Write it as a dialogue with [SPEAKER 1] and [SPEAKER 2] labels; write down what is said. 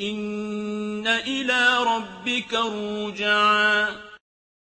[SPEAKER 1] إِنَّ إِلَىٰ رَبِّكَ الرُّجْعَىٰ